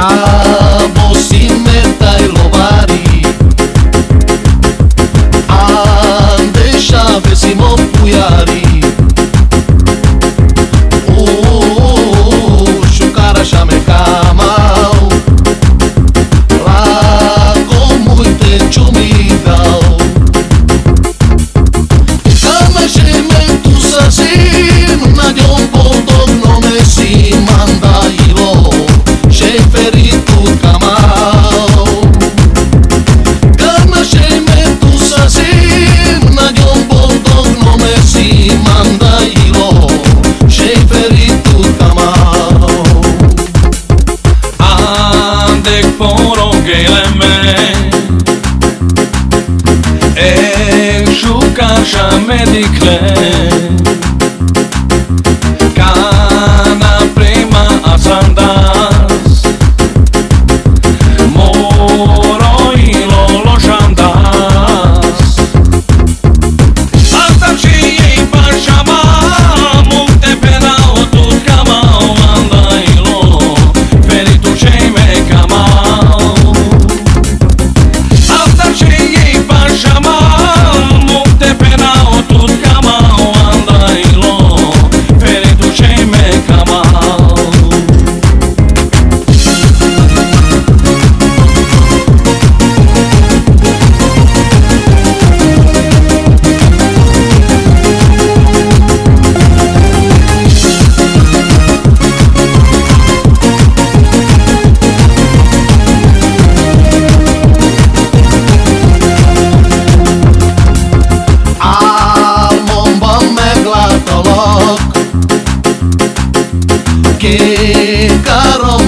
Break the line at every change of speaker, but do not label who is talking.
Bravo, si me
cântec poroghele mele. E, juca și-a medicle
que carro